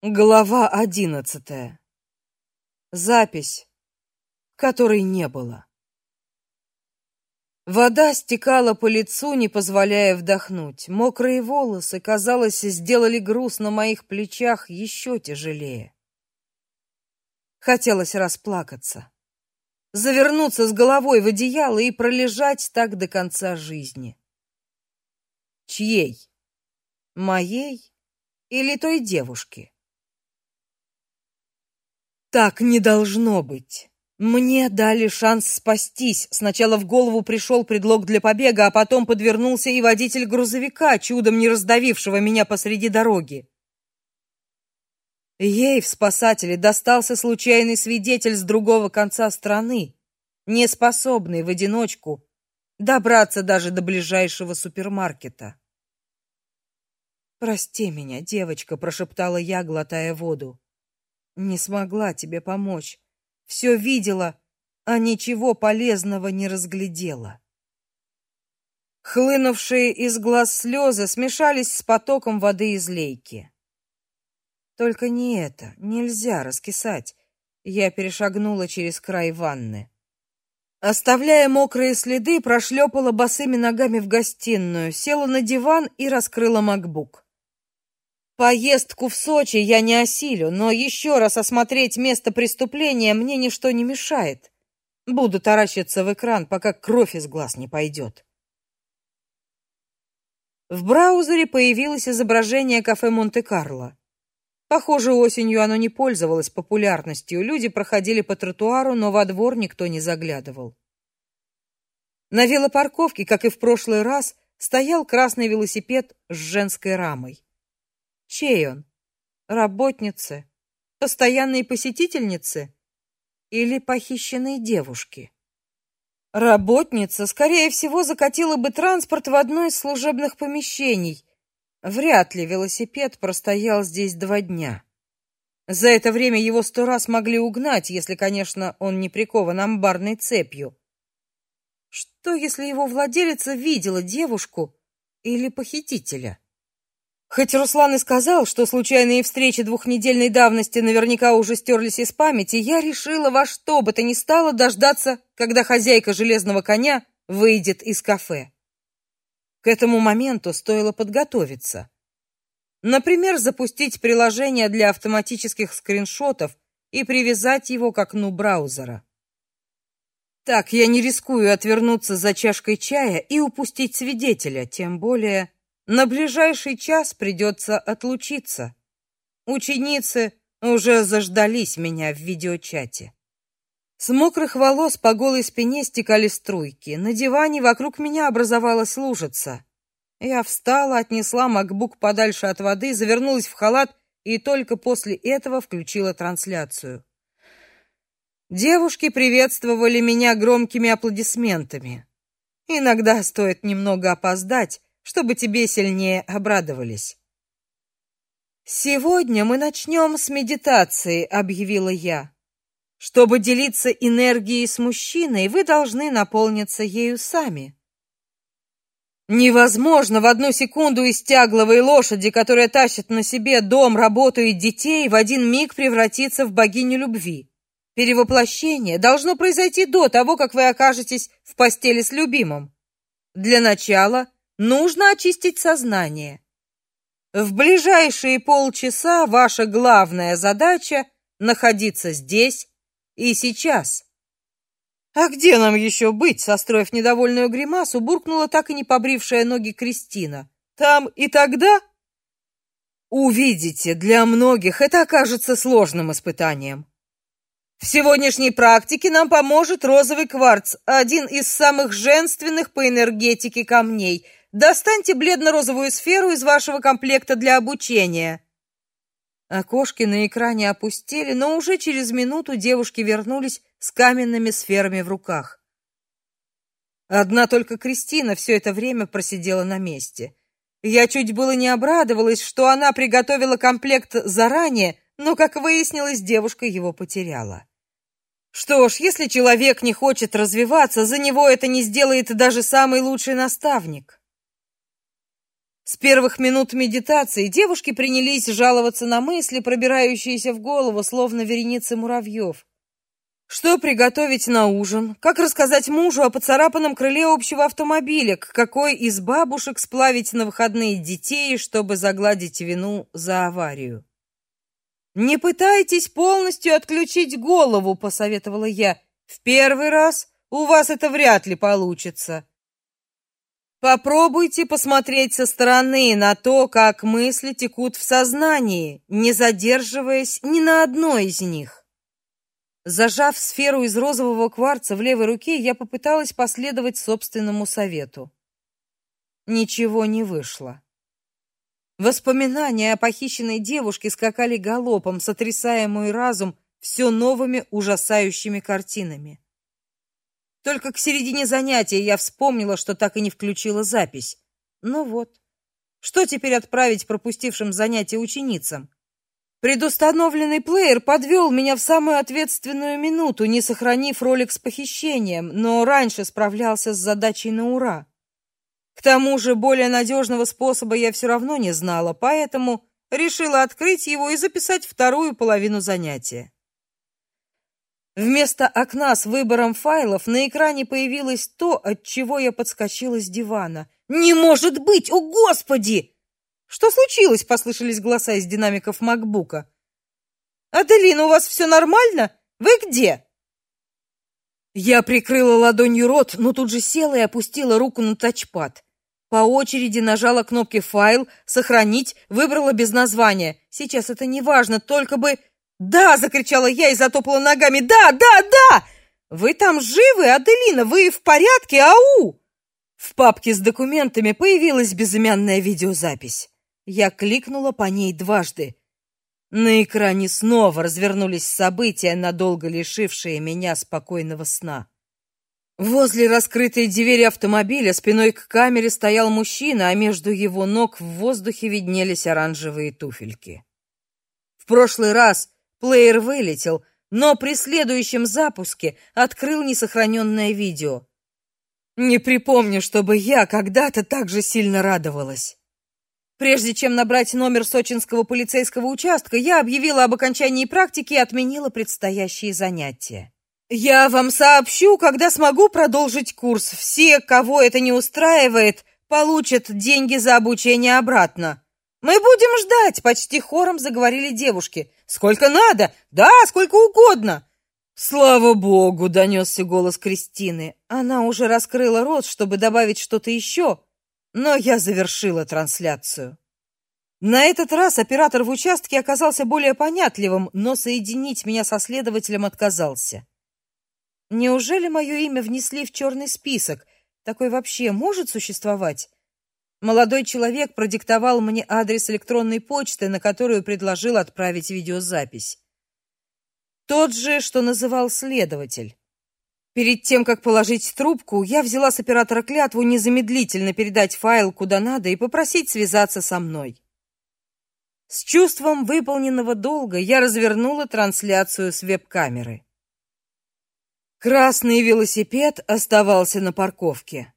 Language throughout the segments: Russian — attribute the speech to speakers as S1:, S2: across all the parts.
S1: Глава одиннадцатая. Запись, которой не было. Вода стекала по лицу, не позволяя вдохнуть. Мокрые волосы, казалось, сделали груз на моих плечах еще тяжелее. Хотелось расплакаться, завернуться с головой в одеяло и пролежать так до конца жизни. Чьей? Моей или той девушки? Так не должно быть. Мне дали шанс спастись. Сначала в голову пришел предлог для побега, а потом подвернулся и водитель грузовика, чудом не раздавившего меня посреди дороги. Ей в спасателе достался случайный свидетель с другого конца страны, не способный в одиночку добраться даже до ближайшего супермаркета. Прости меня, девочка, прошептала я, глотая воду. Не смогла тебе помочь. Все видела, а ничего полезного не разглядела. Хлынувшие из глаз слезы смешались с потоком воды из лейки. Только не это, нельзя раскисать. Я перешагнула через край ванны. Оставляя мокрые следы, прошлепала босыми ногами в гостиную, села на диван и раскрыла MacBook. Поездку в Сочи я не осилю, но еще раз осмотреть место преступления мне ничто не мешает. Буду таращиться в экран, пока кровь из глаз не пойдет. В браузере появилось изображение кафе Монте-Карло. Похоже, осенью оно не пользовалось популярностью. Люди проходили по тротуару, но во двор никто не заглядывал. На велопарковке, как и в прошлый раз, стоял красный велосипед с женской рамой. Чей он? Работницы? Постоянные посетительницы? Или похищенные девушки? Работница, скорее всего, закатила бы транспорт в одно из служебных помещений. Вряд ли велосипед простоял здесь два дня. За это время его сто раз могли угнать, если, конечно, он не прикован амбарной цепью. Что, если его владелица видела девушку или похитителя? Хоть Руслан и сказал, что случайные встречи двухнедельной давности наверняка уже стерлись из памяти, я решила во что бы то ни стало дождаться, когда хозяйка железного коня выйдет из кафе. К этому моменту стоило подготовиться. Например, запустить приложение для автоматических скриншотов и привязать его к окну браузера. Так я не рискую отвернуться за чашкой чая и упустить свидетеля, тем более на ближайший час придется отлучиться. Ученицы уже заждались меня в видеочате. С мокрых волос по голой спине стекали струйки. На диване вокруг меня образовалась лужица. Я встала, отнесла MacBook подальше от воды, завернулась в халат и только после этого включила трансляцию. Девушки приветствовали меня громкими аплодисментами. Иногда стоит немного опоздать, чтобы тебе сильнее обрадовались. Сегодня мы начнем с медитации, объявила я. Чтобы делиться энергией с мужчиной, вы должны наполниться ею сами. Невозможно в одну секунду из тягловой лошади, которая тащит на себе дом, работу и детей, в один миг превратиться в богиню любви. Перевоплощение должно произойти до того, как вы окажетесь в постели с любимым. Для начала Нужно очистить сознание. В ближайшие полчаса ваша главная задача находиться здесь и сейчас. А где нам еще быть, состроив недовольную гримасу, буркнула так и не побрившая ноги Кристина. Там и тогда увидите, для многих это окажется сложным испытанием. В сегодняшней практике нам поможет розовый кварц, один из самых женственных по энергетике камней – Достаньте бледно-розовую сферу из вашего комплекта для обучения. Окошки на экране опустели, но уже через минуту девушки вернулись с каменными сферами в руках. Одна только Кристина все это время просидела на месте. Я чуть было не обрадовалась, что она приготовила комплект заранее, но, как выяснилось, девушка его потеряла. Что ж, если человек не хочет развиваться, за него это не сделает даже самый лучший наставник. С первых минут медитации девушки принялись жаловаться на мысли, пробирающиеся в голову, словно вереницы муравьев. Что приготовить на ужин? Как рассказать мужу о поцарапанном крыле общего автомобиля? К какой из бабушек сплавить на выходные детей, чтобы загладить вину за аварию? Не пытайтесь полностью отключить голову, посоветовала я. В первый раз у вас это вряд ли получится. Попробуйте посмотреть со стороны на то, как мысли текут в сознании, не задерживаясь ни на одной из них. Зажав сферу из розового кварца в левой руке, я попыталась последовать собственному совету. Ничего не вышло. Воспоминания о похищенной девушке скакали галопом, сотрясая мой разум все новыми ужасающими картинами. Только к середине занятия я вспомнила, что так и не включила запись. Ну вот. Что теперь отправить пропустившим занятия ученицам? Предустановленный плеер подвел меня в самую ответственную минуту, не сохранив ролик с похищением, но раньше справлялся с задачей на ура. К тому же более надежного способа я все равно не знала, поэтому решила открыть его и записать вторую половину занятия. Вместо окна с выбором файлов на экране появилось то, от чего я подскочила с дивана. Не может быть! О, господи! Что случилось? послышались голоса из динамиков макбука. Аделина, у вас все нормально? Вы где? Я прикрыла ладонью рот, но тут же села и опустила руку на тачпад. По очереди нажала кнопки файл, сохранить, выбрала без названия. Сейчас это не важно, только бы "Да!" закричала я и затопала ногами. "Да, да, да! Вы там живы, Аделина? Вы в порядке? Ау!" В папке с документами появилась безымянная видеозапись. Я кликнула по ней дважды. На экране снова развернулись события, надолго лишившие меня спокойного сна. Возле раскрытой двери автомобиля спиной к камере стоял мужчина, а между его ног в воздухе виднелись оранжевые туфельки. В прошлый раз Плеер вылетел, но при следующем запуске открыл несохраненное видео. Не припомню, чтобы я когда-то так же сильно радовалась. Прежде чем набрать номер сочинского полицейского участка, я объявила об окончании практики и отменила предстоящие занятия. Я вам сообщу, когда смогу продолжить курс. Все, кого это не устраивает, получат деньги за обучение обратно. Мы будем ждать, почти хором заговорили девушки. Сколько надо? Да, сколько угодно. Слава богу, донесся голос Кристины. Она уже раскрыла рот, чтобы добавить что-то еще, но я завершила трансляцию. На этот раз оператор в участке оказался более понятливым, но соединить меня со следователем отказался. Неужели мое имя внесли в черный список? Такой вообще может существовать? Молодой человек продиктовал мне адрес электронной почты, на которую предложил отправить видеозапись. Тот же, что называл следователь. Перед тем, как положить трубку, я взяла с оператора клятву незамедлительно передать файл куда надо и попросить связаться со мной. С чувством выполненного долга я развернула трансляцию с веб-камеры. Красный велосипед оставался на парковке.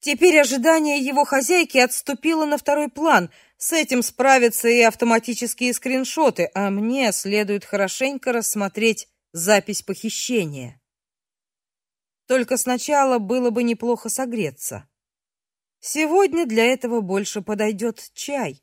S1: Теперь ожидание его хозяйки отступило на второй план. С этим справятся и автоматические скриншоты, а мне следует хорошенько рассмотреть запись похищения. Только сначала было бы неплохо согреться. Сегодня для этого больше подойдет чай.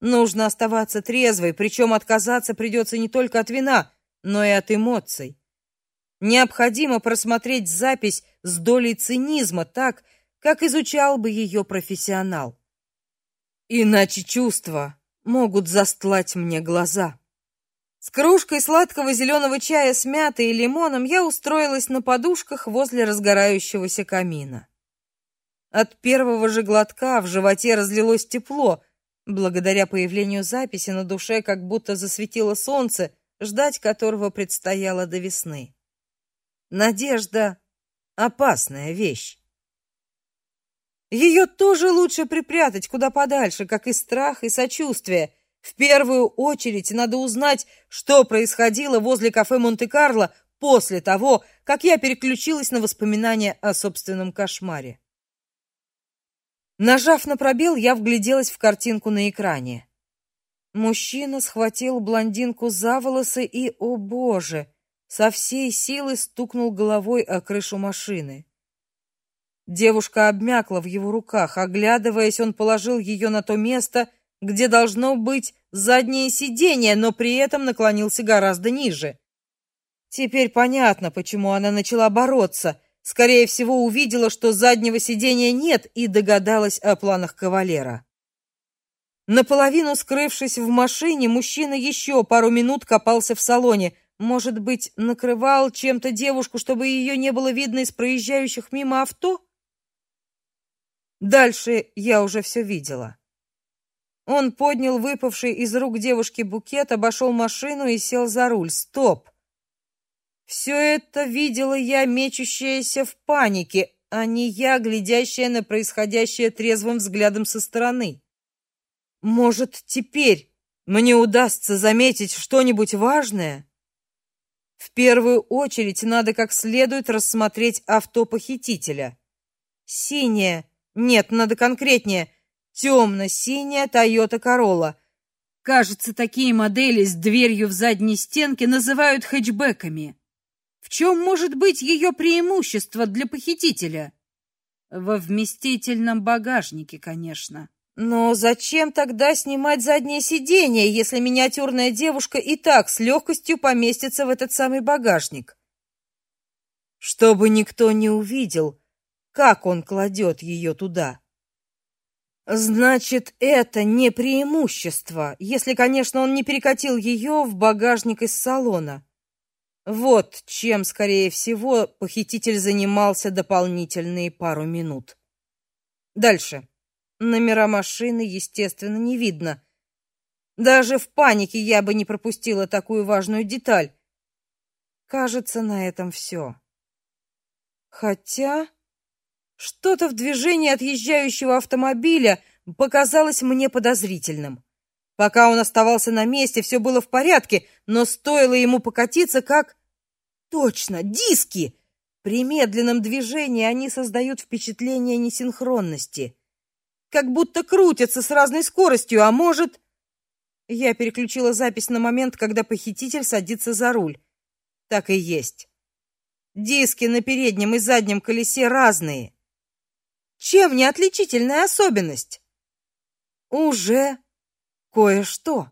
S1: Нужно оставаться трезвой, причем отказаться придется не только от вина, но и от эмоций. Необходимо просмотреть запись с долей цинизма так, как изучал бы ее профессионал. Иначе чувства могут застлать мне глаза. С кружкой сладкого зеленого чая с мятой и лимоном я устроилась на подушках возле разгорающегося камина. От первого же глотка в животе разлилось тепло. Благодаря появлению записи на душе как будто засветило солнце, ждать которого предстояло до весны. Надежда опасная вещь. Ее тоже лучше припрятать куда подальше, как и страх и сочувствие. В первую очередь надо узнать, что происходило возле кафе Монте-Карло после того, как я переключилась на воспоминания о собственном кошмаре. Нажав на пробел, я вгляделась в картинку на экране. Мужчина схватил блондинку за волосы и, о боже, со всей силы стукнул головой о крышу машины. Девушка обмякла в его руках, оглядываясь, он положил ее на то место, где должно быть заднее сиденье, но при этом наклонился гораздо ниже. Теперь понятно, почему она начала бороться. Скорее всего, увидела, что заднего сидения нет, и догадалась о планах кавалера. Наполовину скрывшись в машине, мужчина еще пару минут копался в салоне. Может быть, накрывал чем-то девушку, чтобы ее не было видно из проезжающих мимо авто? Дальше я уже все видела. Он поднял выпавший из рук девушки букет, обошел машину и сел за руль. Стоп. Все это видела я, мечущаяся в панике, а не я, глядящая на происходящее трезвым взглядом со стороны. Может, теперь мне удастся заметить что-нибудь важное? В первую очередь надо как следует рассмотреть авто похитителя. Синее, нет, надо конкретнее, темно-синяя Toyota Corolla. Кажется, такие модели с дверью в задней стенке называют хэтчбеками. В чем может быть ее преимущество для похитителя? Во вместительном багажнике, конечно. Но зачем тогда снимать заднее сиденье, если миниатюрная девушка и так с легкостью поместится в этот самый багажник? Чтобы никто не увидел, как он кладет ее туда. Значит, это не преимущество, если, конечно, он не перекатил ее в багажник из салона. Вот чем, скорее всего, похититель занимался дополнительные пару минут. Дальше. Номера машины, естественно, не видно. Даже в панике я бы не пропустила такую важную деталь. Кажется, на этом все. Хотя что-то в движении отъезжающего автомобиля показалось мне подозрительным. Пока он оставался на месте, все было в порядке, но стоило ему покатиться, как точно, диски. При медленном движении они создают впечатление несинхронности, как будто крутятся с разной скоростью, а может, я переключила запись на момент, когда похититель садится за руль. Так и есть. Диски на переднем и заднем колесе разные. Чем не отличительная особенность? Уже кое-что.